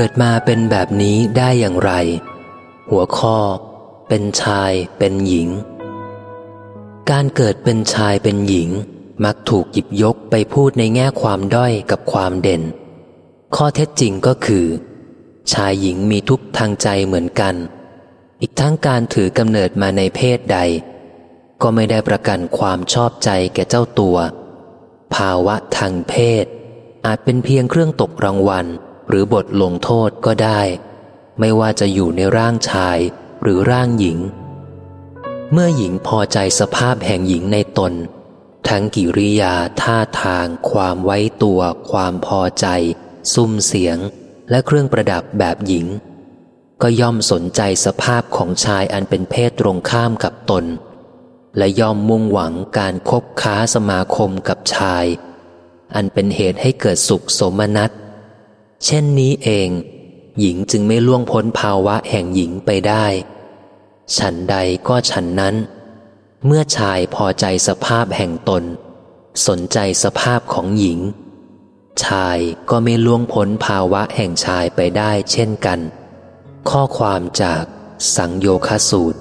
เกิดมาเป็นแบบนี้ได้อย่างไร หัวข้อ เป็นชายเป็นหญิง การเกิดเป็นชายเป็นหญิง มักถูกหยิบยกไปพูดในแง่ความด้อยกับความเด่น ข้อเท็จจริงก็คือ ชายหญิงมีทุกทางใจเหมือนกัน อีกทั้งการถือกำเนิดมาในเพศใด ก็ไม่ได้ประกันความชอบใจแก่เจ้าตัว ภาวะทางเพศ อาจเป็นเพียงเครื่องตกรางวัล หรือบทลงโทษก็ได้ ไม่ว่าจะอยู่ในร่างชายหรือร่างหญิง เมื่อหญิงพอใจสภาพแห่งหญิงในตน ทั้งกิริยาท่าทาง ความไว้ตัว ความพอใจ ซุ้มเสียง และเครื่องประดับแบบหญิง ก็ย่อมสนใจสภาพของชายอันเป็นเพศตรงข้ามกับตน และย่อมมุ่งหวังการคบค้าสมาคมกับชาย อันเป็นเหตุให้เกิดสุขสมนัต เช่นนี้เอง หญิงจึงไม่ล่วงพ้นภาวะแห่งหญิงไปได้ ฉันใดก็ฉันนั้น เมื่อชายพอใจสภาพแห่งตน สนใจสภาพของหญิง ชายก็ไม่ล่วงพ้นภาวะแห่งชายไปได้เช่นกัน ข้อความจากสังโยคสูตร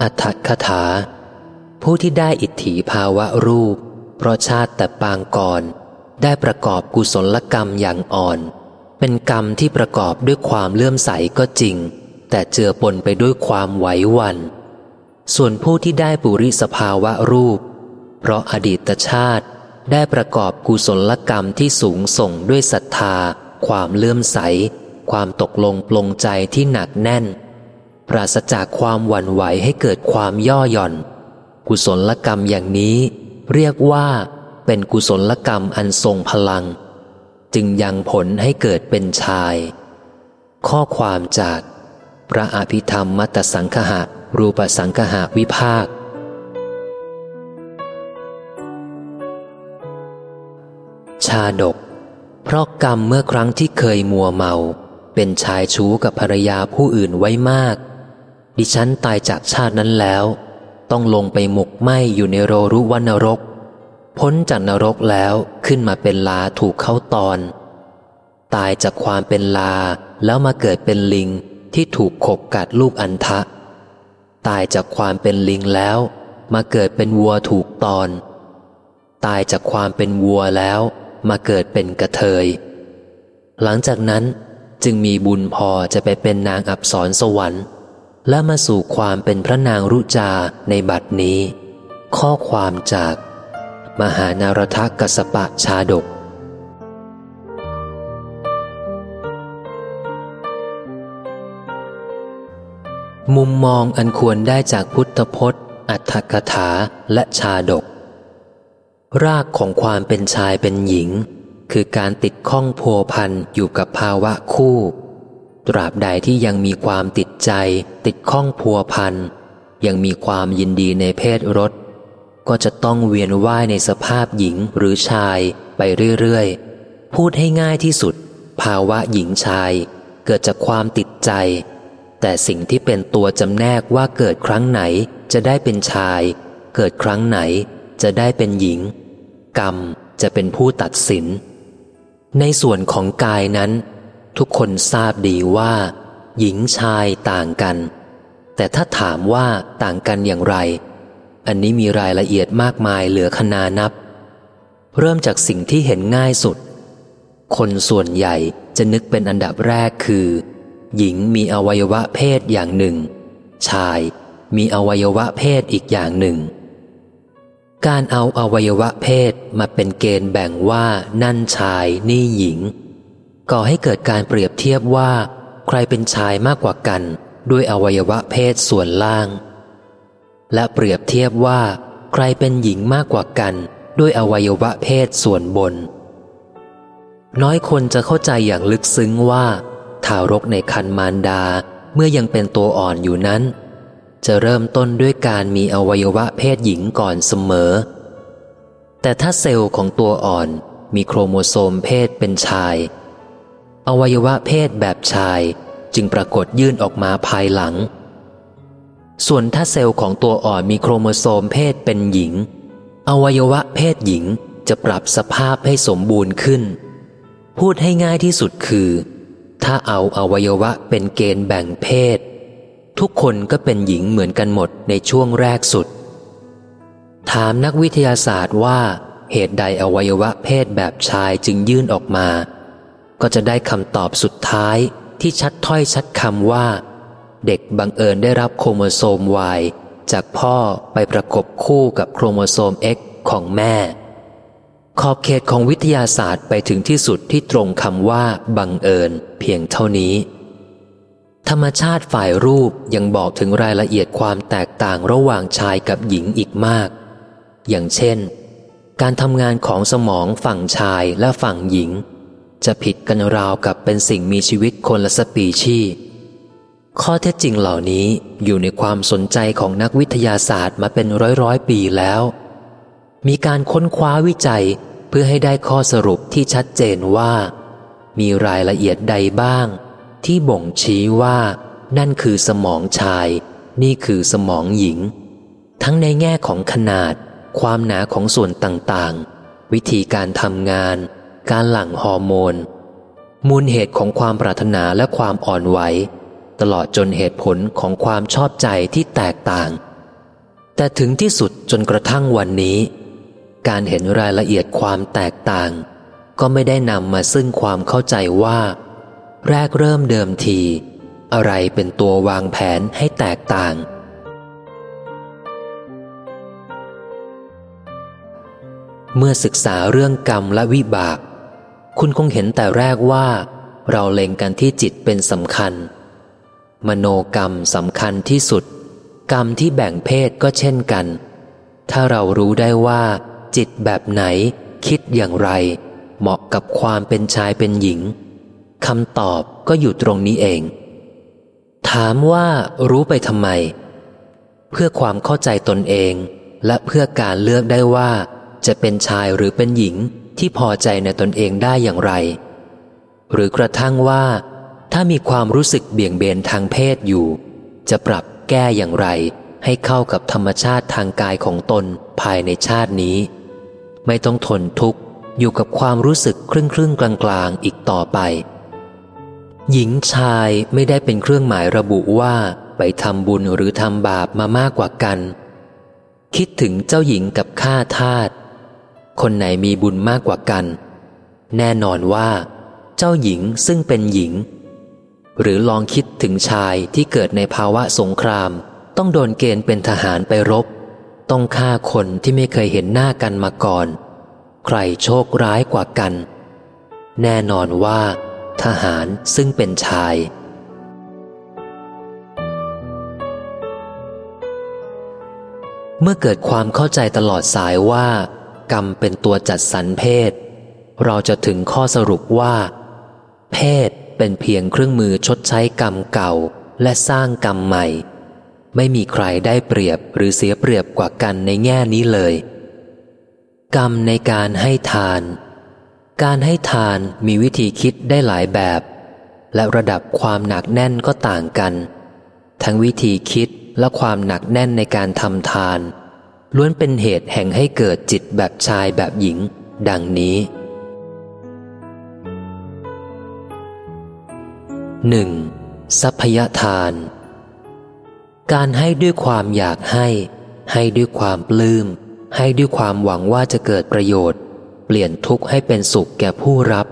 อัตถคถา ผู้ที่ได้อิทธิภาวะรูป เพราะชาติแต่ปางก่อนได้ประกอบกุศลกรรมอย่างอ่อน เป็นกรรมที่ประกอบด้วยความเลื่อมใสก็จริง แต่เจือปนไปด้วยความไหววัน ส่วนผู้ที่ได้ปุริสภาวะรูป เพราะอดีตชาติได้ประกอบกุศลกรรมที่สูงส่งด้วยศรัทธา ความเลื่อมใส ความตกลงปลงใจที่หนักแน่น ปราศจากความหวั่นไหวให้เกิดความย่อหย่อน กุศลกรรมอย่างนี้ เรียกว่าเป็นกุศลกรรมอันทรงพลัง จึงยังผลให้เกิดเป็นชาย ข้อความจากพระอภิธรรมมัตสังคหะ รูปสังคหะวิภาค ชาดก เพราะกรรมเมื่อครั้งที่เคยมัวเมา เป็นชายชู้กับภรรยาผู้อื่นไว้มาก ดิฉันตายจากชาตินั้นแล้ว ต้องลงไปหมกไหมอยู่ในโรรุวันนรก พ้นจากนรกแล้วขึ้นมาเป็นลาถูกเข้าตอน ตายจากความเป็นลาแล้วมาเกิดเป็นลิงที่ถูกขบกัดลูกอันทะ ตายจากความเป็นลิงแล้ว มาเกิดเป็นวัวถูกตอน ตายจากความเป็นวัวแล้ว มาเกิดเป็นกระเทย หลังจากนั้นจึงมีบุญพอจะไปเป็นนางอับสรสวรรค์ และมาสู่ความเป็นพระนางรุจาในบัดนี้ ข้อความจาก มหานารทกสปะชาดก มุมมองอันควรได้จากพุทธพจน์ อัตถกถาและชาดก รากของความเป็นชายเป็นหญิง คือการติดข้องพัวพันอยู่กับภาวะคู่ ตราบใดที่ยังมีความติดใจ ติดข้องพัวพัน ยังมีความยินดีในเพศรสก็จะต้องเวียนว่ายในสภาพหญิงหรือชายไปเรื่อยๆ พูดให้ง่ายที่สุด ภาวะหญิงชาย เกิดจากความติดใจ แต่สิ่งที่เป็นตัวจำแนกว่าเกิดครั้งไหนจะได้เป็นชาย เกิดครั้งไหนจะได้เป็นหญิง กรรมจะเป็นผู้ตัดสิน ในส่วนของกายนั้น ทุกคนทราบดีว่า หญิงชายต่างกัน แต่ถ้าถามว่าต่างกันอย่างไร อันนี้มีรายละเอียดมากมายเหลือขนานับ เริ่มจากสิ่งที่เห็นง่ายสุด คนส่วนใหญ่จะนึกเป็นอันดับแรกคือ หญิงมีอวัยวะเพศอย่างหนึ่ง ชายมีอวัยวะเพศอีกอย่างหนึ่ง การเอาอวัยวะเพศมาเป็นเกณฑ์แบ่งว่านั่นชายนี่หญิง ก่อให้เกิดการเปรียบเทียบว่า ใครเป็นชายมากกว่ากัน ด้วยอวัยวะเพศส่วนล่าง และเปรียบเทียบว่า ใครเป็นหญิงมากกว่ากัน ด้วยอวัยวะเพศส่วนบน น้อยคนจะเข้าใจอย่างลึกซึ้งว่า ทารกในครรภ์มารดาเมื่อยังเป็นตัวอ่อนอยู่นั้น จะเริ่มต้นด้วยการมีอวัยวะเพศหญิงก่อนเสมอ แต่ถ้าเซลล์ของตัวอ่อนมีโครโมโซมเพศเป็นชาย อวัยวะเพศแบบชายจึงปรากฏยื่นออกมาภายหลัง ส่วนถ้าเซลล์ของตัวอ่อนมีโครโมโซมเพศเป็นหญิง อวัยวะเพศหญิงจะปรับสภาพให้สมบูรณ์ขึ้น พูดให้ง่ายที่สุดคือ ถ้าเอาอวัยวะเป็นเกณฑ์แบ่งเพศ ทุกคนก็เป็นหญิงเหมือนกันหมดในช่วงแรกสุด ถามนักวิทยาศาสตร์ว่าเหตุใดอวัยวะเพศแบบชายจึงยื่นออกมา ก็จะได้คำตอบสุดท้ายที่ชัดถ้อยชัดคำว่า เด็กบังเอิญได้รับโครโมโซม Y จากพ่อไปประกบคู่กับโครโมโซม X ของแม่ ขอบเขตของวิทยาศาสตร์ไปถึงที่สุดที่ตรงคำว่า บังเอิญ เพียงเท่านี้ ธรรมชาติฝ่ายรูปยังบอกถึงรายละเอียดความแตกต่างระหว่างชายกับหญิงอีกมาก อย่างเช่น การทำงานของสมองฝั่งชายและฝั่งหญิง จะผิดกันราวกับเป็นสิ่งมีชีวิตคนละสปีชีข้อเท็จจริงเหล่านี้อยู่ในความสนใจของนักวิทยาศาสตร์มาเป็นร้อยร้อยปีแล้ว มีการค้นคว้าวิจัยเพื่อให้ได้ข้อสรุปที่ชัดเจนว่า มีรายละเอียดใดบ้าง ที่บ่งชี้ว่า นั่นคือสมองชาย นี่คือสมองหญิง ทั้งในแง่ของขนาด ความหนาของส่วนต่างๆ วิธีการทำงาน การหลั่งฮอร์โมน มูลเหตุของความปรารถนาและความอ่อนไหว ตลอดจนเหตุผลของความชอบใจที่แตกต่าง แต่ถึงที่สุดจนกระทั่งวันนี้ การเห็นรายละเอียดความแตกต่าง ก็ไม่ได้นำมาซึ่งความเข้าใจว่า แรกเริ่มเดิมที อะไรเป็นตัววางแผนให้แตกต่างเมื่อศึกษาเรื่องกรรมและวิบาก คุณคงเห็นแต่แรกว่า เราเล็งกันที่จิตเป็นสำคัญ มโนกรรมสำคัญที่สุด กรรมที่แบ่งเพศก็เช่นกัน ถ้าเรารู้ได้ว่า จิตแบบไหน คิดอย่างไร เหมาะกับความเป็นชายเป็นหญิงคำตอบก็อยู่ตรงนี้เอง ถามว่ารู้ไปทำไม เพื่อความเข้าใจตนเอง และเพื่อการเลือกได้ว่า จะเป็นชายหรือเป็นหญิง ที่พอใจในตนเองได้อย่างไร หรือกระทั่งว่า ถ้ามีความรู้สึกเบี่ยงเบนทางเพศอยู่ จะปรับแก้อย่างไร ให้เข้ากับธรรมชาติทางกายของตนภายในชาตินี้ ไม่ต้องทนทุกข์อยู่กับความรู้สึกครึ่งครึ่งกลางกลางอีกต่อไป หญิงชายไม่ได้เป็นเครื่องหมายระบุว่าไปทำบุญหรือทำบาปมามากกว่ากัน คิดถึงเจ้าหญิงกับข้าทาส คนไหนมีบุญมากกว่ากัน แน่นอนว่า เจ้าหญิงซึ่งเป็นหญิง หรือลองคิดถึงชายที่เกิดในภาวะสงคราม ต้องโดนเกณฑ์เป็นทหารไปรบ ต้องฆ่าคนที่ไม่เคยเห็นหน้ากันมาก่อน ใครโชคร้ายกว่ากัน แน่นอนว่า ทหารซึ่งเป็นชายเมื่อเกิดความเข้าใจตลอดสายว่า กรรมเป็นตัวจัดสรรเพศ เราจะถึงข้อสรุปว่า เพศเป็นเพียงเครื่องมือชดใช้กรรมเก่าและสร้างกรรมใหม่ ไม่มีใครได้เปรียบหรือเสียเปรียบกว่ากันในแง่นี้เลย กรรมในการให้ทาน การให้ทานมีวิธีคิดได้หลายแบบ และระดับความหนักแน่นก็ต่างกัน ทั้งวิธีคิดและความหนักแน่นในการทำทาน ล้วนเป็นเหตุแห่งให้เกิดจิตแบบชายแบบหญิง ดังนี้หนึ่งทรัพยทาน การให้ด้วยความอยากให้ ให้ด้วยความปลื้ม ให้ด้วยความหวังว่าจะเกิดประโยชน์ เปลี่ยนทุกข์ให้เป็นสุขแก่ผู้รับ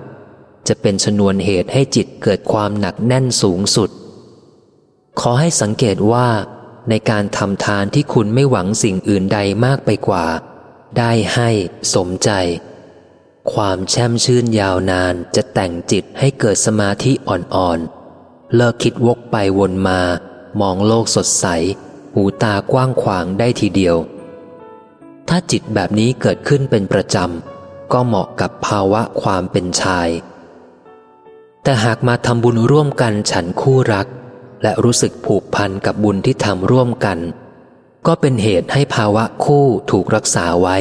จะเป็นชนวนเหตุให้จิตเกิดความหนักแน่นสูงสุด ขอให้สังเกตว่า ในการทำทานที่คุณไม่หวังสิ่งอื่นใดมากไปกว่า ได้ให้สมใจ ความแช่มชื่นยาวนานจะแต่งจิตให้เกิดสมาธิอ่อนๆ เลิกคิดวกไปวนมา มองโลกสดใส หูตากว้างขวางได้ทีเดียว ถ้าจิตแบบนี้เกิดขึ้นเป็นประจำ ก็เหมาะกับภาวะความเป็นชาย แต่หากมาทำบุญร่วมกันฉันคู่รัก และรู้สึกผูกพันกับบุญที่ทำร่วมกัน ก็เป็นเหตุให้ภาวะคู่ถูกรักษาไว้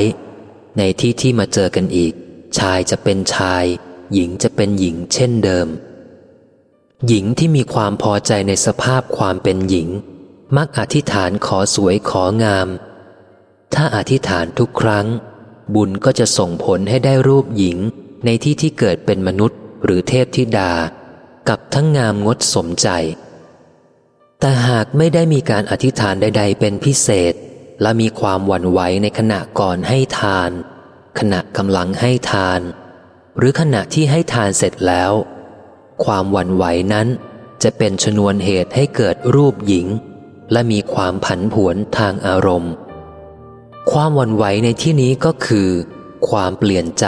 ในที่ที่มาเจอกันอีก ชายจะเป็นชาย หญิงจะเป็นหญิงเช่นเดิม หญิงที่มีความพอใจในสภาพความเป็นหญิง มักอธิษฐานขอสวยของาม ถ้าอธิษฐานทุกครั้ง บุญก็จะส่งผลให้ได้รูปหญิงในที่ที่เกิดเป็นมนุษย์หรือเทพธิดา กับทั้งงามงดสมใจ แต่หากไม่ได้มีการอธิษฐานใด ๆ เป็นพิเศษ และมีความหวั่นไหวในขณะก่อนให้ทาน ขณะกำลังให้ทาน หรือขณะที่ให้ทานเสร็จแล้ว ความหวั่นไหวนั้นจะเป็นชนวนเหตุให้เกิดรูปหญิง และมีความผันผวนทางอารมณ์ ความหวั่นไหวในที่นี้ก็คือ ความเปลี่ยนใจ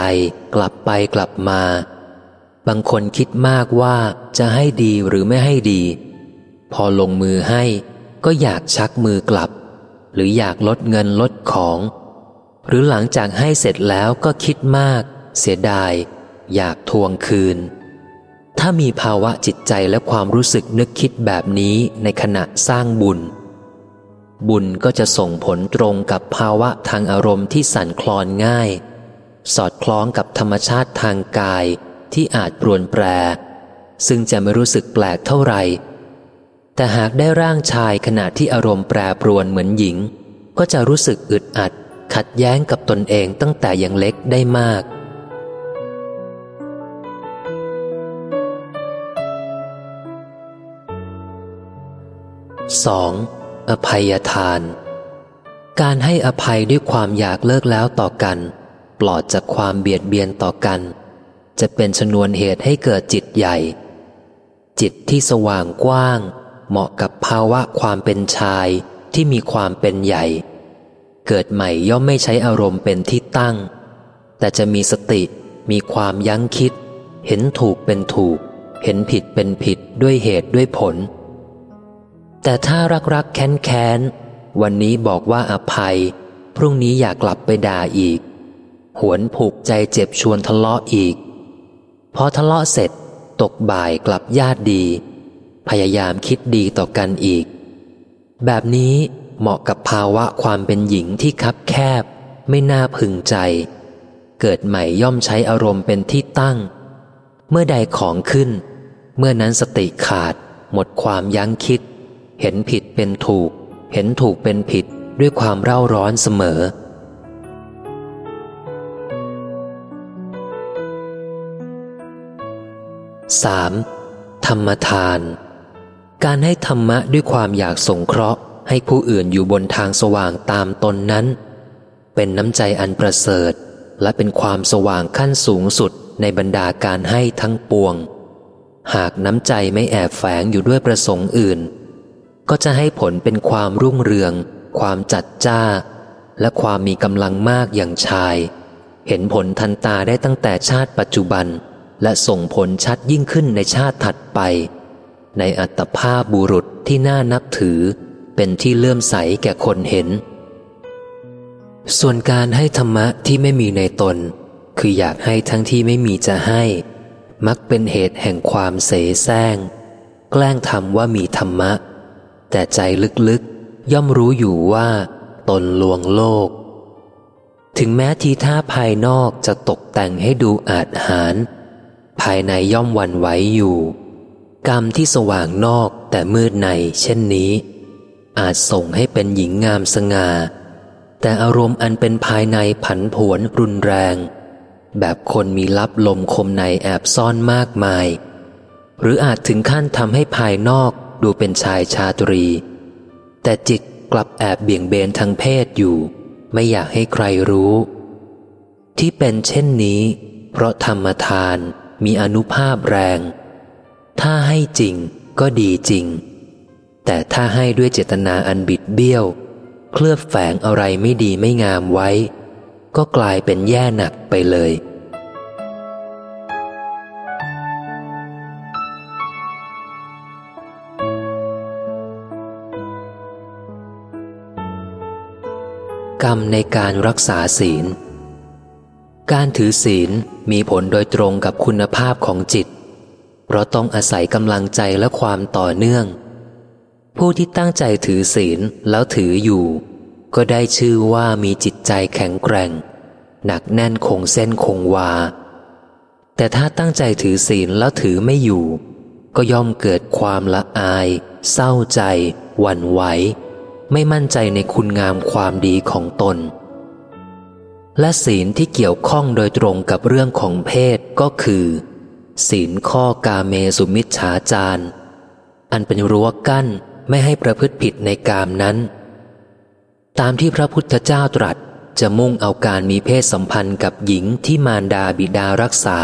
กลับไปกลับมา บางคนคิดมากว่าจะให้ดีหรือไม่ให้ดี พอลงมือให้ก็อยากชักมือกลับ หรืออยากลดเงินลดของ หรือหลังจากให้เสร็จแล้วก็คิดมาก เสียดาย อยากทวงคืน ถ้ามีภาวะจิตใจและความรู้สึกนึกคิดแบบนี้ในขณะสร้างบุญ บุญก็จะส่งผลตรงกับภาวะทางอารมณ์ที่สั่นคลอนง่าย สอดคล้องกับธรรมชาติทางกายที่อาจปรวนแปร ซึ่งจะไม่รู้สึกแปลกเท่าไหร่ แต่หากได้ร่างชายขณะที่อารมณ์แปรปรวนเหมือนหญิง ก็จะรู้สึกอึดอัด ขัดแย้งกับตนเองตั้งแต่ยังเล็กได้มาก 2. อภัยทาน การให้อภัยด้วยความอยากเลิกแล้วต่อกัน ปลอดจากความเบียดเบียนต่อกัน จะเป็นชนวนเหตุให้เกิดจิตใหญ่ จิตที่สว่างกว้าง เหมาะกับภาวะความเป็นชายที่มีความเป็นใหญ่ เกิดใหม่ย่อมไม่ใช้อารมณ์เป็นที่ตั้ง แต่จะมีสติมีความยั้งคิด เห็นถูกเป็นถูก เห็นผิดเป็นผิดด้วยเหตุด้วยผล แต่ถ้ารักรักแค้นแค้นวันนี้บอกว่าอภัย พรุ่งนี้อยากกลับไปด่าอีก หวนผูกใจเจ็บชวนทะเลาะอีก พอทะเลาะเสร็จตกบ่ายกลับญาติดี พยายามคิดดีต่อกันอีก แบบนี้เหมาะกับภาวะความเป็นหญิงที่คับแคบ ไม่น่าพึงใจ เกิดใหม่ย่อมใช้อารมณ์เป็นที่ตั้ง เมื่อใดของขึ้น เมื่อนั้นสติขาด หมดความยั้งคิด เห็นผิดเป็นถูก เห็นถูกเป็นผิดด้วยความเร่าร้อนเสมอ 3. ธรรมทาน การให้ธรรมะด้วยความอยากสงเคราะห์ ให้ผู้อื่นอยู่บนทางสว่างตามตนนั้น เป็นน้ำใจอันประเสริฐ และเป็นความสว่างขั้นสูงสุดในบรรดาการให้ทั้งปวง หากน้ำใจไม่แอบแฝงอยู่ด้วยประสงค์อื่น ก็จะให้ผลเป็นความรุ่งเรือง ความจัดจ้า และความมีกำลังมากอย่างชาย เห็นผลทันตาได้ตั้งแต่ชาติปัจจุบัน และส่งผลชัดยิ่งขึ้นในชาติถัดไป ในอัตภาพบุรุษที่น่านับถือ เป็นที่เลื่อมใสแก่คนเห็น ส่วนการให้ธรรมะที่ไม่มีในตน คืออยากให้ทั้งที่ไม่มีจะให้ มักเป็นเหตุแห่งความเสแสร้ง แกล้งทำว่ามีธรรมะ แต่ใจลึกๆ ย่อมรู้อยู่ว่า ตนลวงโลก ถึงแม้ทีท่าภายนอกจะตกแต่งให้ดูอาจหาร ภายในย่อมวันไหวอยู่ กรรมที่สว่างนอกแต่มืดในเช่นนี้ อาจส่งให้เป็นหญิงงามสง่า แต่อารมณ์อันเป็นภายในผันผวนรุนแรง แบบคนมีลับลมคมในแอบซ่อนมากมาย หรืออาจถึงขั้นทำให้ภายนอกดูเป็นชายชาตรี แต่จิตกลับแอบเบี่ยงเบนทางเพศอยู่ ไม่อยากให้ใครรู้ ที่เป็นเช่นนี้ เพราะธรรมทานมีอนุภาพแรง ถ้าให้จริงก็ดีจริง แต่ถ้าให้ด้วยเจตนาอันบิดเบี้ยว เคลือบแฝงอะไรไม่ดีไม่งามไว้ ก็กลายเป็นแย่หนักไปเลย กรรมในการรักษาศีล การถือศีลมีผลโดยตรงกับคุณภาพของจิต เพราะต้องอาศัยกำลังใจและความต่อเนื่อง ผู้ที่ตั้งใจถือศีลแล้วถืออยู่ ก็ได้ชื่อว่ามีจิตใจแข็งแกร่ง หนักแน่นคงเส้นคงวา แต่ถ้าตั้งใจถือศีลแล้วถือไม่อยู่ ก็ย่อมเกิดความละอาย เศร้าใจ หวั่นไหว ไม่มั่นใจในคุณงามความดีของตน และศีลที่เกี่ยวข้องโดยตรงกับเรื่องของเพศก็คือ ศีลข้อกาเมสุมิจฉาจารอันเป็นรั้วกั้นไม่ให้ประพฤติผิดในกามนั้น ตามที่พระพุทธเจ้าตรัสจะมุ่งเอาการมีเพศสัมพันธ์กับหญิงที่มารดาบิดารักษา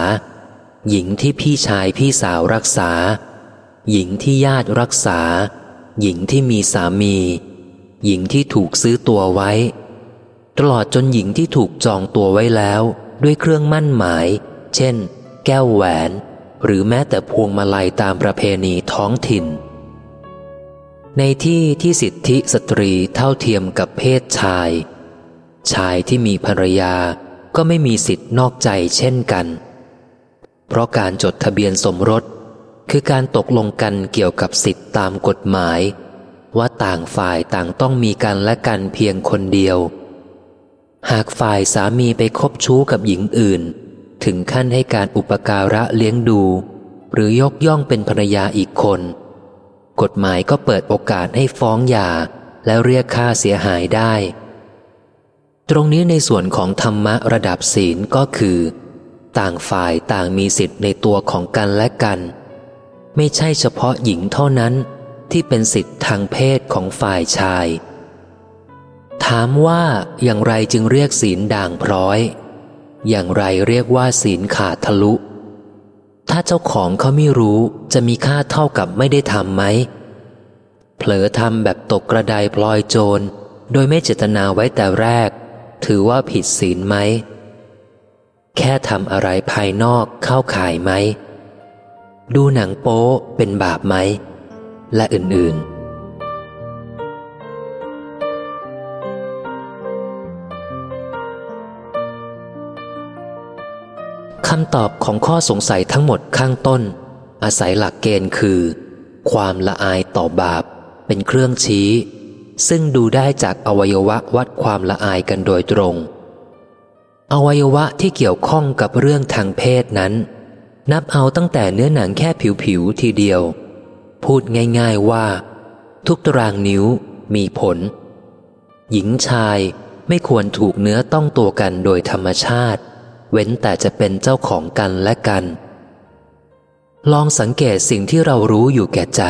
หญิงที่พี่ชายพี่สาวรักษา หญิงที่ญาติรักษา หญิงที่มีสามี หญิงที่ถูกซื้อตัวไว้ ตลอดจนหญิงที่ถูกจองตัวไว้แล้ว ด้วยเครื่องมั่นหมาย เช่น แก้วแหวน หรือแม้แต่พวงมาลัยตามประเพณีท้องถิ่น ในที่ที่สิทธิสตรีเท่าเทียมกับเพศชาย ชายที่มีภรรยาก็ไม่มีสิทธินอกใจเช่นกัน เพราะการจดทะเบียนสมรส คือการตกลงกันเกี่ยวกับสิทธิ์ตามกฎหมาย ว่าต่างฝ่ายต่างต้องมีกันและกันเพียงคนเดียว หากฝ่ายสามีไปคบชู้กับหญิงอื่น ถึงขั้นให้การอุปการะเลี้ยงดู หรือยกย่องเป็นภรรยาอีกคน กฎหมายก็เปิดโอกาสให้ฟ้องหย่าและเรียกค่าเสียหายได้ ตรงนี้ในส่วนของธรรมะระดับศีลก็คือ ต่างฝ่ายต่างมีสิทธิ์ในตัวของกันและกัน ไม่ใช่เฉพาะหญิงเท่านั้นที่เป็นสิทธิ์ทางเพศของฝ่ายชาย ถามว่าอย่างไรจึงเรียกศีลด่างพร้อย อย่างไรเรียกว่าศีลขาดทะลุ ถ้าเจ้าของเขาไม่รู้จะมีค่าเท่ากับไม่ได้ทำไหม เผลอทำแบบตกกระไดพลอยโจร โดยไม่เจตนาไว้แต่แรก ถือว่าผิดศีลไหม แค่ทำอะไรภายนอกเข้าข่ายไหม ดูหนังโป๊เป็นบาปไหม และอื่นๆำตอบของข้อสงสัยทั้งหมดข้างต้น อาศัยหลักเกณฑ์คือ ความละอายต่อบาป เป็นเครื่องชี้ ซึ่งดูได้จากอวัยวะวัดความละอายกันโดยตรง อวัยวะที่เกี่ยวข้องกับเรื่องทางเพศนั้น นับเอาตั้งแต่เนื้อหนังแค่ผิวๆทีเดียว พูดง่ายๆว่า ทุกตารางนิ้วมีผล หญิงชายไม่ควรถูกเนื้อต้องตัวกันโดยธรรมชาติ เว้นแต่จะเป็นเจ้าของกันและกัน ลองสังเกตสิ่งที่เรารู้อยู่แก่ใจ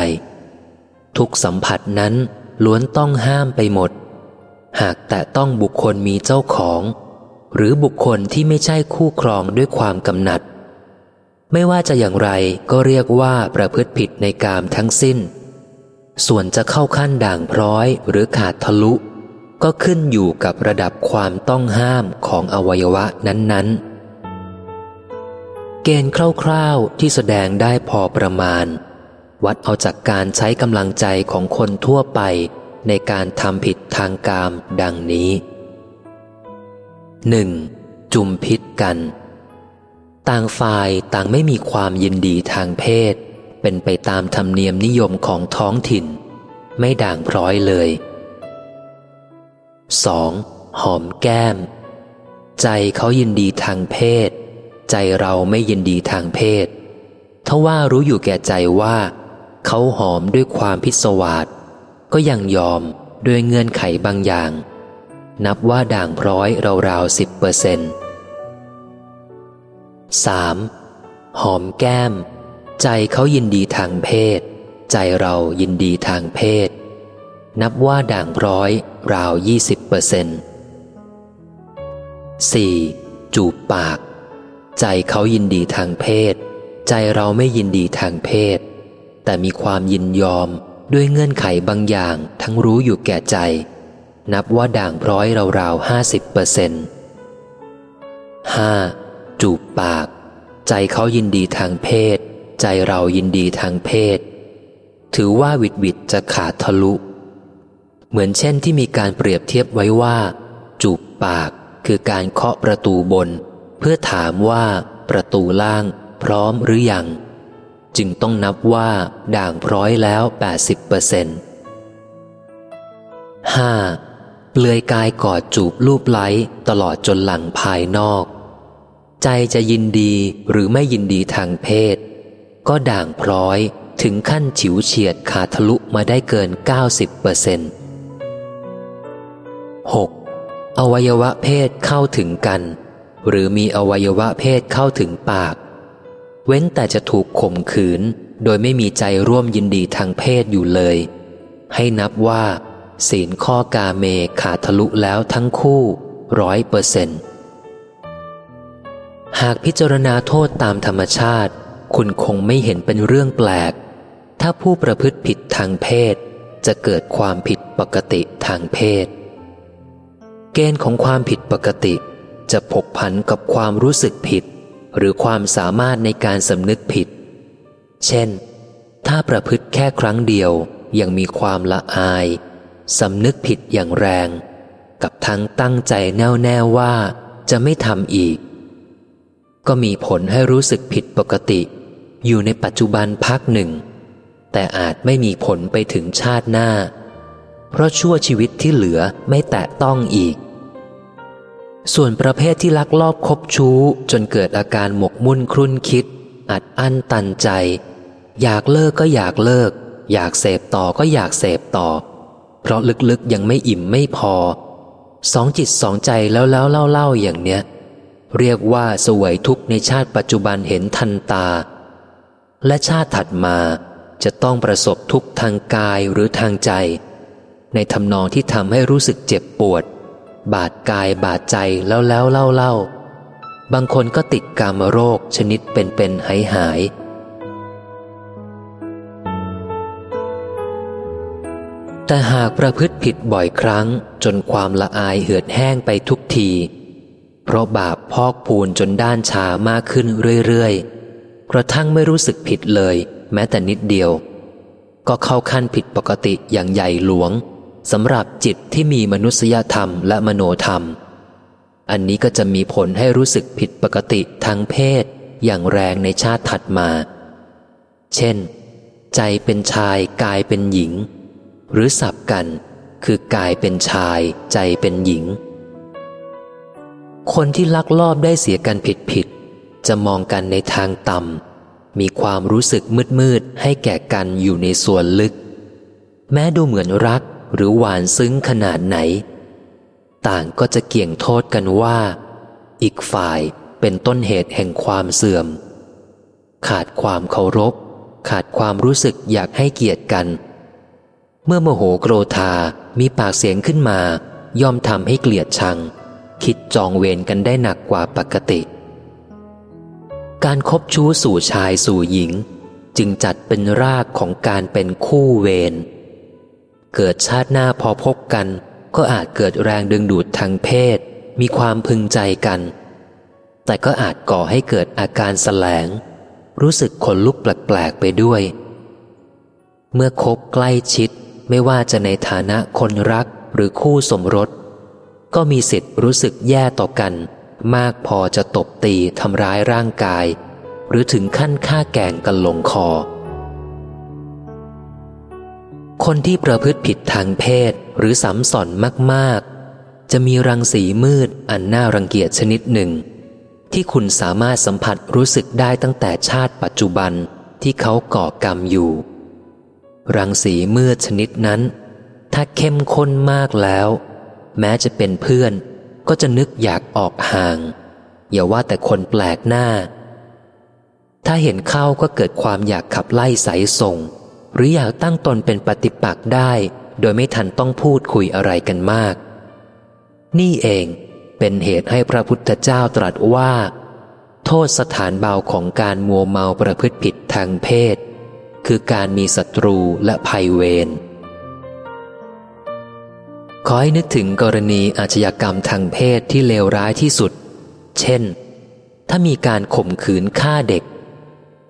ทุกสัมผัสนั้นล้วนต้องห้ามไปหมด หากแต่ต้องบุคคลมีเจ้าของ หรือบุคคลที่ไม่ใช่คู่ครองด้วยความกำหนัด ไม่ว่าจะอย่างไรก็เรียกว่าประพฤติผิดในกามทั้งสิ้น ส่วนจะเข้าขั้นด่างพร้อยหรือขาดทะลุก็ขึ้นอยู่กับระดับความต้องห้ามของอวัยวะนั้นๆ เกณฑ์คร่าวๆที่แสดงได้พอประมาณ วัดเอาจากการใช้กำลังใจของคนทั่วไปในการทำผิดทางกามดังนี้ 1. จุมพิษกัน ต่างฝ่ายต่างไม่มีความยินดีทางเพศ เป็นไปตามธรรมเนียมนิยมของท้องถิ่น ไม่ด่างพร้อยเลย 2. หอมแก้ม ใจเขายินดีทางเพศ ใจเราไม่ยินดีทางเพศทว่ารู้อยู่แก่ใจว่า เขาหอมด้วยความพิศวาสก็ยังยอมด้วยเงื่อนไขบางอย่าง นับว่าด่างพร้อยราวๆสิบเปอร์เซนต์สามหอมแก้ม ใจเขายินดีทางเพศ ใจเรายินดีทางเพศ นับว่าด่างพร้อยราวยี่สิบเปอร์เซนต์สี่จูบปาก ใจเขายินดีทางเพศ ใจเราไม่ยินดีทางเพศ แต่มีความยินยอมด้วยเงื่อนไขบางอย่างทั้งรู้อยู่แก่ใจ นับว่าด่างพร้อยราวๆห้าสิบเปอร์เซ็นต์ห้าจูบปาก ใจเขายินดีทางเพศ ใจเรายินดีทางเพศ ถือว่าวิดวิดจะขาดทะลุ เหมือนเช่นที่มีการเปรียบเทียบไว้ว่า จูบปากคือการเคาะประตูบน พื่อถามว่าประตูล่างพร้อมหรือยัง จึงต้องนับว่าด่างพร้อยแล้ว 80เปอร์เซ็นต์ห้าเปลือยกายกอดจูบรูปไล้ตลอดจนหลังภายนอก ใจจะยินดีหรือไม่ยินดีทางเพศ ก็ด่างพร้อยถึงขั้นฉิวเฉียดขาดทะลุมาได้เกิน 90เปอร์เซ็นต์หกอวัยวะเพศเข้าถึงกัน หรือมีอวัยวะเพศเข้าถึงปาก เว้นแต่จะถูกข่มขืน โดยไม่มีใจร่วมยินดีทางเพศอยู่เลย ให้นับว่า ศีลข้อกาเมขาดทะลุแล้วทั้งคู่ร้อยเปอร์เซนต์หากพิจารณาโทษตามธรรมชาติ คุณคงไม่เห็นเป็นเรื่องแปลก ถ้าผู้ประพฤติผิดทางเพศ จะเกิดความผิดปกติทางเพศ เกณฑ์ของความผิดปกติ จะผกผันกับความรู้สึกผิด หรือความสามารถในการสำนึกผิด เช่น ถ้าประพฤติแค่ครั้งเดียวยังมีความละอายสำนึกผิดอย่างแรง กับทั้งตั้งใจแน่วแน่ว่าจะไม่ทำอีก ก็มีผลให้รู้สึกผิดปกติ อยู่ในปัจจุบันพักหนึ่ง แต่อาจไม่มีผลไปถึงชาติหน้า เพราะชั่วชีวิตที่เหลือไม่แตะต้องอีก ส่วนประเภทที่ลักลอบคบชู้จนเกิดอาการหมกมุ่นครุ่นคิด อัดอั้นตันใจ อยากเลิกก็อยากเลิก อยากเสพต่อก็อยากเสพต่อ เพราะลึกๆยังไม่อิ่มไม่พอ สองจิตสองใจแล้วแล้วเล่าๆอย่างเนี้ย เรียกว่าสวยทุกในชาติปัจจุบันเห็นทันตา และชาติถัดมาจะต้องประสบทุกทางกายหรือทางใจ ในทำนองที่ทำให้รู้สึกเจ็บปวด บาดกายบาดใจแล้วแล้วเล่าเล่าบางคนก็ติดกามโรคชนิดเป็นเป็นหายหายแต่หากประพฤติผิดบ่อยครั้ง จนความละอายเหือดแห้งไปทุกที เพราะบาปพอกพูนจนด้านชามากขึ้นเรื่อยๆ กระทั่งไม่รู้สึกผิดเลย แม้แต่นิดเดียว ก็เข้าขั้นผิดปกติอย่างใหญ่หลวง สำหรับจิตที่มีมนุษยธรรมและมโนธรรม อันนี้ก็จะมีผลให้รู้สึกผิดปกติทางเพศ อย่างแรงในชาติถัดมา เช่น ใจเป็นชายกายเป็นหญิง หรือสับกัน คือกายเป็นชาย ใจเป็นหญิง คนที่ลักลอบได้เสียกันผิดผิดจะมองกันในทางต่ำมีความรู้สึกมืดมืดให้แก่กันอยู่ในส่วนลึก แม้ดูเหมือนรัก หรือหวานซึ้งขนาดไหน ต่างก็จะเกี่ยงโทษกันว่า อีกฝ่ายเป็นต้นเหตุแห่งความเสื่อม ขาดความเคารพ ขาดความรู้สึกอยากให้เกียรติกัน เมื่อโมโหโกรธา มีปากเสียงขึ้นมา ย่อมทำให้เกลียดชัง คิดจองเวรกันได้หนักกว่าปกติ การครบชู้สู่ชายสู่หญิง จึงจัดเป็นรากของการเป็นคู่เวร เกิดชาติหน้าพอพบกัน ก็อาจเกิดแรงดึงดูดทางเพศ มีความพึงใจกัน แต่ก็อาจก่อให้เกิดอาการแสลง รู้สึกขนลุกแปลกๆไปด้วย เมื่อคบใกล้ชิดไม่ว่าจะในฐานะคนรักหรือคู่สมรส ก็มีสิทธิ์รู้สึกแย่ต่อกัน มากพอจะตบตีทำร้ายร่างกาย หรือถึงขั้นฆ่าแกงกันลงคอ คนที่ประพฤติผิดทางเพศหรือสัมสอนมาก ๆ จะมีรังสีมืดอันน่ารังเกียจชนิดหนึ่ง ที่คุณสามารถสัมผัสรู้สึกได้ตั้งแต่ชาติปัจจุบันที่เขาก่อกรรมอยู่ รังสีมืดชนิดนั้น ถ้าเข้มข้นมากแล้ว แม้จะเป็นเพื่อน ก็จะนึกอยากออกห่าง อย่าว่าแต่คนแปลกหน้า ถ้าเห็นเข้าก็เกิดความอยากขับไล่สายส่ง หรืออยากตั้งตนเป็นปฏิปักษ์ได้ โดยไม่ทันต้องพูดคุยอะไรกันมาก นี่เองเป็นเหตุให้พระพุทธเจ้าตรัสว่า โทษสถานเบาของการมัวเมาประพฤติผิดทางเพศ คือการมีศัตรูและภัยเวรขอให้นึกถึงกรณีอาชญากรรมทางเพศที่เลวร้ายที่สุด เช่น ถ้ามีการข่มขืนฆ่าเด็ก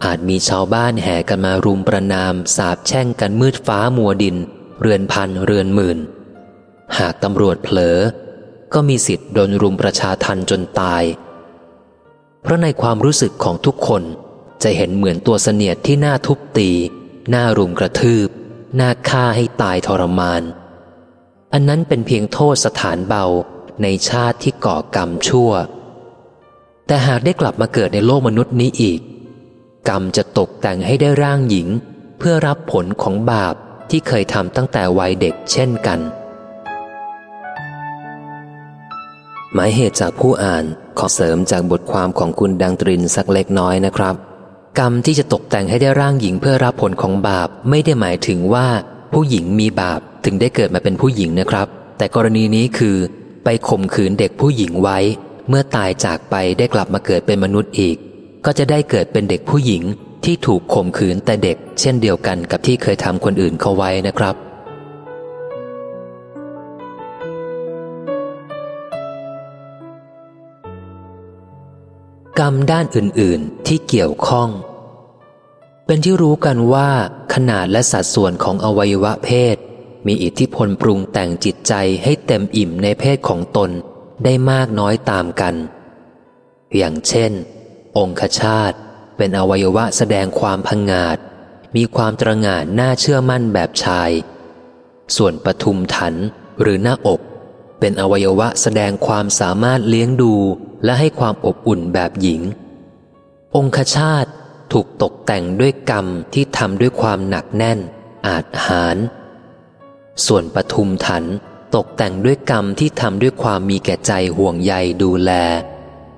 อาจมีชาวบ้านแห่กันมารุมประนามสาบแช่งกันมืดฟ้ามัวดิน เรือนพันเรือนหมื่น หากตำรวจเผลอ ก็มีสิทธิ์โดนรุมประชาทันจนตาย เพราะในความรู้สึกของทุกคนจะเห็นเหมือนตัวเสนียดที่หน่าทุบตี หน่ารุมกระทืบ หน่าฆ่าให้ตายทรมาน อันนั้นเป็นเพียงโทษสถานเบาในชาติที่ก่อกรรมชั่ว แต่หากได้กลับมาเกิดในโลกมนุษย์นี้อีก กรรมจะตกแต่งให้ได้ร่างหญิง เพื่อรับผลของบาปที่เคยทำตั้งแต่วัยเด็กเช่นกัน หมายเหตุจากผู้อ่านขอเสริมจากบทความของคุณดังตรินสักเล็กน้อยนะครับ กรรมที่จะตกแต่งให้ได้ร่างหญิงเพื่อรับผลของบาปไม่ได้หมายถึงว่า ผู้หญิงมีบาปถึงได้เกิดมาเป็นผู้หญิงนะครับ แต่กรณีนี้คือ ไปข่มขืนเด็กผู้หญิงไว้ เมื่อตายจากไปได้กลับมาเกิดเป็นมนุษย์อีก ก็จะได้เกิดเป็นเด็กผู้หญิงที่ถูกข่มขืนแต่เด็ก เช่นเดียวกันกับที่เคยทำคนอื่นเขาไว้นะครับ กรรมด้านอื่น ๆ ที่เกี่ยวข้อง เป็นที่รู้กันว่า ขนาดและสัดส่วนของอวัยวะเพศ มีอิทธิพลปรุงแต่งจิตใจให้เต็มอิ่มในเพศของตนได้มากน้อยตามกัน อย่างเช่น องคชาตเป็นอวัยวะแสดงความพังงาด มีความตระหง่านน่าเชื่อมั่นแบบชาย ส่วนปทุมถันหรือหน้าอก เป็นอวัยวะแสดงความสามารถเลี้ยงดูและให้ความอบอุ่นแบบหญิง องคชาตถูกตกแต่งด้วยกรรมที่ทำด้วยความหนักแน่น อาจหาร ส่วนปทุมถันตกแต่งด้วยกรรมที่ทำด้วยความมีแก่ใจห่วงใยดูแล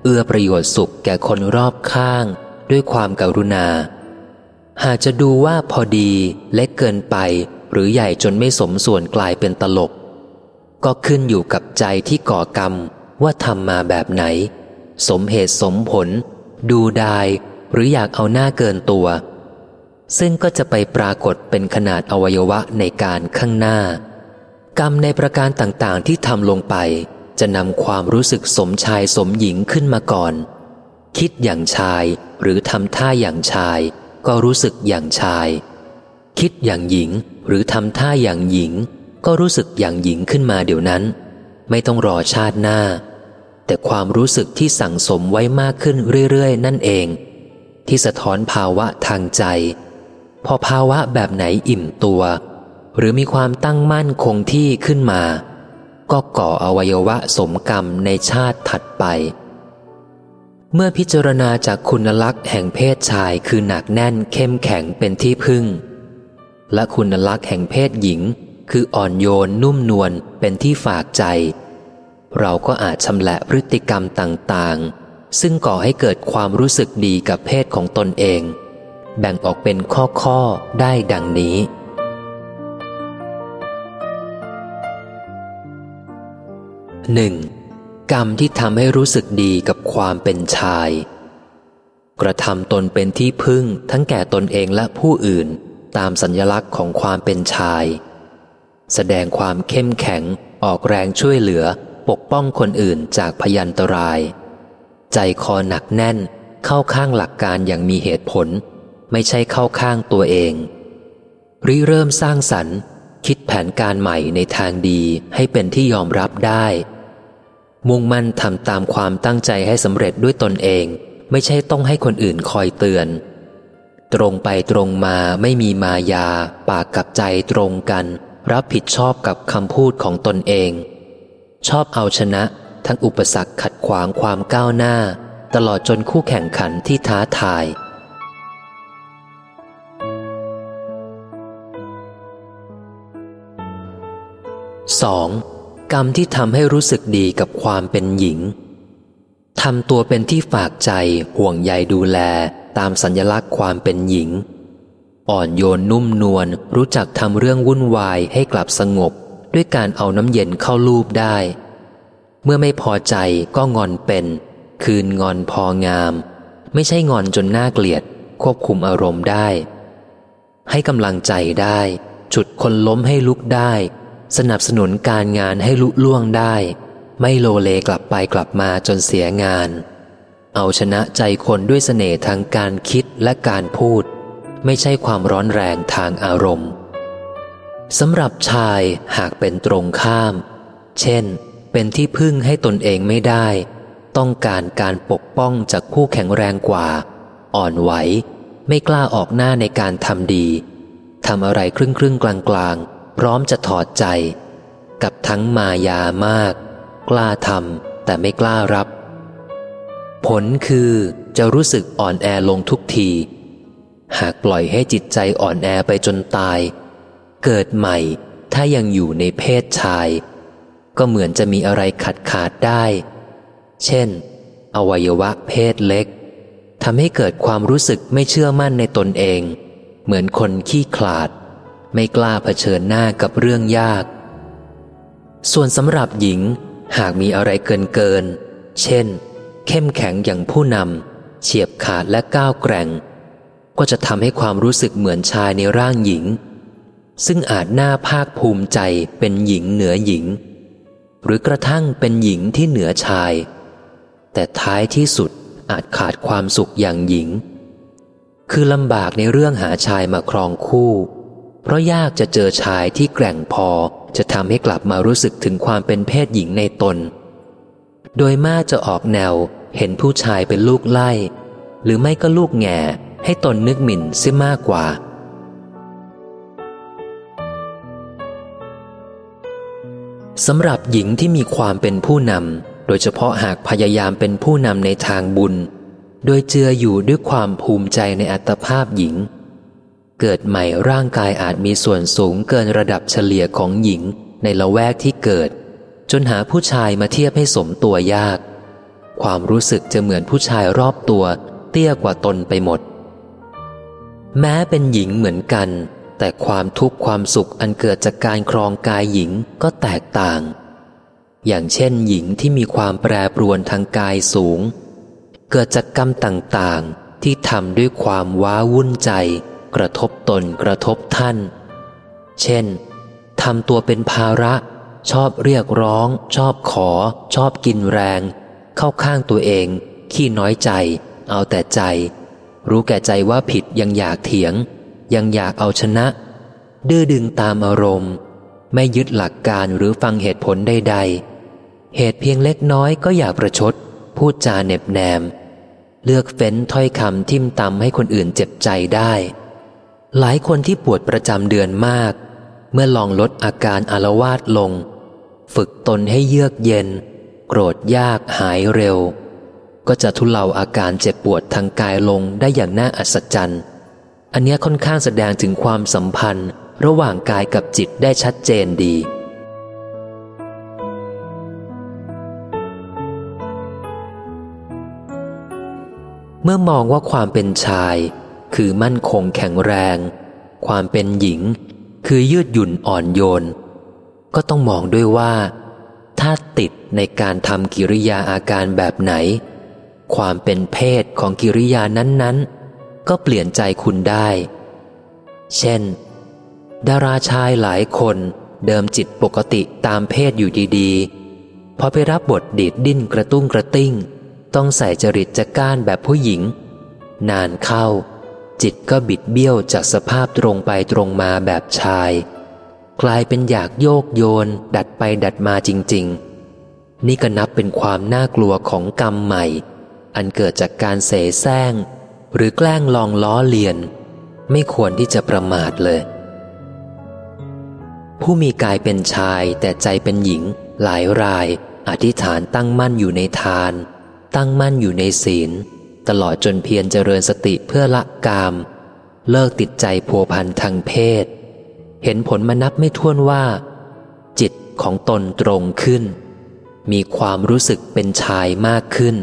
อื้อประโยชน์สุขแก่คนรอบข้างด้วยความการุณา หากจะดูว่าพอดีเล็กเกินไปหรือใหญ่จนไม่สมส่วนกลายเป็นตลก ก็ขึ้นอยู่กับใจที่ก่อกรรมว่าทำมาแบบไหน สมเหตุสมผล ดูดายหรืออยากเอาหน้าเกินตัว ซึ่งก็จะไปปรากฏเป็นขนาดอวัยวะในการข้างหน้า กรรมในประการต่างๆที่ทำลงไป จะนำความรู้สึกสมชายสมหญิงขึ้นมาก่อน คิดอย่างชายหรือทำท่าอย่างชาย ก็รู้สึกอย่างชาย คิดอย่างหญิงหรือทำท่าอย่างหญิง ก็รู้สึกอย่างหญิงขึ้นมาเดี๋ยวนั้น ไม่ต้องรอชาติหน้า แต่ความรู้สึกที่สั่งสมไว้มากขึ้นเรื่อยๆ นั่นเอง ที่สะท้อนภาวะทางใจ พอภาวะแบบไหนอิ่มตัว หรือมีความตั้งมั่นคงที่ขึ้นมา ก็ก่ออวัยวะสมกรรมในชาติถัดไป เมื่อพิจารณาจากคุณลักษณ์แห่งเพศชายคือหนักแน่นเข้มแข็งเป็นที่พึ่ง และคุณลักษณ์แห่งเพศหญิง คืออ่อนโยนนุ่มนวลเป็นที่ฝากใจ เราก็อาจชำละพฤติกรรมต่างๆ ซึ่งก่อให้เกิดความรู้สึกดีกับเพศของตนเอง แบ่งออกเป็นข้อๆได้ดังนี้ หนึ่งกรรมที่ทำให้รู้สึกดีกับความเป็นชาย กระทำตนเป็นที่พึ่งทั้งแก่ตนเองและผู้อื่น ตามสัญลักษณ์ของความเป็นชาย แสดงความเข้มแข็ง ออกแรงช่วยเหลือ ปกป้องคนอื่นจากพยันตราย ใจคอหนักแน่น เข้าข้างหลักการอย่างมีเหตุผล ไม่ใช่เข้าข้างตัวเอง ริเริ่มสร้างสรรค์คิดแผนการใหม่ในทางดีให้เป็นที่ยอมรับได้ มุ่งมั่นทำตามความตั้งใจให้สำเร็จด้วยตนเอง ไม่ใช่ต้องให้คนอื่นคอยเตือน ตรงไปตรงมาไม่มีมายา ปากกับใจตรงกัน รับผิดชอบกับคำพูดของตนเอง ชอบเอาชนะทั้งอุปสรรคขัดขวางความก้าวหน้า ตลอดจนคู่แข่งขันที่ท้าทายสอง กรรมที่ทำให้รู้สึกดีกับความเป็นหญิงทำตัวเป็นที่ฝากใจห่วงใยดูแลตามสัญลักษณ์ความเป็นหญิง อ่อนโยนนุ่มนวลรู้จักทำเรื่องวุ่นวายให้กลับสงบ ด้วยการเอาน้ำเย็นเข้าลูบได้ เมื่อไม่พอใจก็งอนเป็น คืนงอนพองาม ไม่ใช่งอนจนน่าเกลียด ควบคุมอารมณ์ได้ ให้กำลังใจได้ ฉุดคนล้มให้ลุกได้ สนับสนุนการงานให้ลุล่วงได้ ไม่โลเลกลับไปกลับมาจนเสียงาน เอาชนะใจคนด้วยเสน่ห์ทางการคิดและการพูด ไม่ใช่ความร้อนแรงทางอารมณ์สำหรับชายหากเป็นตรงข้าม เช่น เป็นที่พึ่งให้ตนเองไม่ได้ ต้องการการปกป้องจากผู้แข็งแรงกว่า อ่อนไหว ไม่กล้าออกหน้าในการทำดีทำอะไรครึ่งครึ่งกลางกลาง พร้อมจะถอดใจ กับทั้งมายามาก กล้าทำแต่ไม่กล้ารับ ผลคือจะรู้สึกอ่อนแอลงทุกที หากปล่อยให้จิตใจอ่อนแอไปจนตาย เกิดใหม่ถ้ายังอยู่ในเพศชาย ก็เหมือนจะมีอะไรขัดขาดได้ เช่น อวัยวะเพศเล็กทำให้เกิดความรู้สึกไม่เชื่อมั่นในตนเอง เหมือนคนขี้ขลาด ไม่กล้าเผชิญหน้ากับเรื่องยาก ส่วนสำหรับหญิงหากมีอะไรเกินเกิน เช่น เข้มแข็งอย่างผู้นำเฉียบขาดและก้าวแกร่ง ก็จะทำให้ความรู้สึกเหมือนชายในร่างหญิง ซึ่งอาจน่าภาคภูมิใจเป็นหญิงเหนือหญิง หรือกระทั่งเป็นหญิงที่เหนือชาย แต่ท้ายที่สุดอาจขาดความสุขอย่างหญิง คือลำบากในเรื่องหาชายมาครองคู่ เพราะยากจะเจอชายที่แกร่งพอจะทำให้กลับมารู้สึกถึงความเป็นเพศหญิงในตน โดยมากจะออกแนวเห็นผู้ชายเป็นลูกไล่ หรือไม่ก็ลูกแง่ให้ตนนึกหมิ่นเสียมากกว่า สำหรับหญิงที่มีความเป็นผู้นำ โดยเฉพาะหากพยายามเป็นผู้นำในทางบุญ โดยเจืออยู่ด้วยความภูมิใจในอัตภาพหญิง เกิดใหม่ร่างกายอาจมีส่วนสูงเกินระดับเฉลี่ยของหญิงในละแวกที่เกิด จนหาผู้ชายมาเทียบให้สมตัวยาก ความรู้สึกจะเหมือนผู้ชายรอบตัว เตี้ยกว่าตนไปหมด แม้เป็นหญิงเหมือนกัน แต่ความทุกข์ความสุขอันเกิดจากการครองกายหญิงก็แตกต่าง อย่างเช่นหญิงที่มีความแปรปรวนทางกายสูง เกิดจากกรรมต่างๆ ที่ทำด้วยความว้าวุ่นใจ กระทบตนกระทบท่าน เช่นทำตัวเป็นภาระ ชอบเรียกร้อง ชอบขอ ชอบกินแรง เข้าข้างตัวเอง ขี้น้อยใจ เอาแต่ใจ รู้แก่ใจว่าผิดยังอยากเถียง ยังอยากเอาชนะ ดื้อดึงตามอารมณ์ ไม่ยึดหลักการหรือฟังเหตุผลใดๆ เหตุเพียงเล็กน้อยก็อยากประชด พูดจาเน็บแนม เลือกเฟ้นถ้อยคำทิมตำให้คนอื่นเจ็บใจได้ หลายคนที่ปวดประจำเดือนมาก เมื่อลองลดอาการอารวาสลง ฝึกตนให้เยือกเย็น โกรธยากหายเร็ว ก็จะทุเลาอาการเจ็บปวดทางกายลงได้อย่างน่าอัศจรรย์ อันนี้ค่อนข้างแสดงถึงความสัมพันธ์ ระหว่างกายกับจิตได้ชัดเจนดี เมื่อมองว่าความเป็นชาย คือมั่นคงแข็งแรง ความเป็นหญิง คือยืดหยุ่นอ่อนโยน ก็ต้องมองด้วยว่า ถ้าติดในการทำกิริยาอาการแบบไหน ความเป็นเพศของกิริยานั้นๆ ก็เปลี่ยนใจคุณได้ เช่น ดาราชายหลายคนเดิมจิตปกติตามเพศอยู่ดีๆ พอไปรับบทดีดดิ้นกระตุ้งกระติ้ง ต้องใส่จริตจักร้านแบบผู้หญิง นานเข้า จิตก็บิดเบี้ยวจากสภาพตรงไปตรงมาแบบชาย กลายเป็นอยากโยกโยน ดัดไปดัดมาจริง ๆ นี่ก็นับเป็นความน่ากลัวของกรรมใหม่ อันเกิดจากการเสแสร้ง หรือแกล้งลองล้อเลียน ไม่ควรที่จะประมาทเลย ผู้มีกายเป็นชายแต่ใจเป็นหญิง หลายราย อธิษฐานตั้งมั่นอยู่ในทาน ตั้งมั่นอยู่ในศีล ตลอดจนเพียรเจริญสติเพื่อละกาม เลิกติดใจพัวพันทางเพศ เห็นผลมานับไม่ถ้วนว่า จิตของตนตรงขึ้น มีความรู้สึกเป็นชายมากขึ้น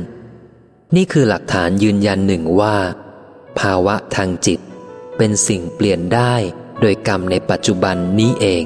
นี่คือหลักฐานยืนยันหนึ่งว่า ภาวะทางจิตเป็นสิ่งเปลี่ยนได้โดยกรรมในปัจจุบันนี้เอง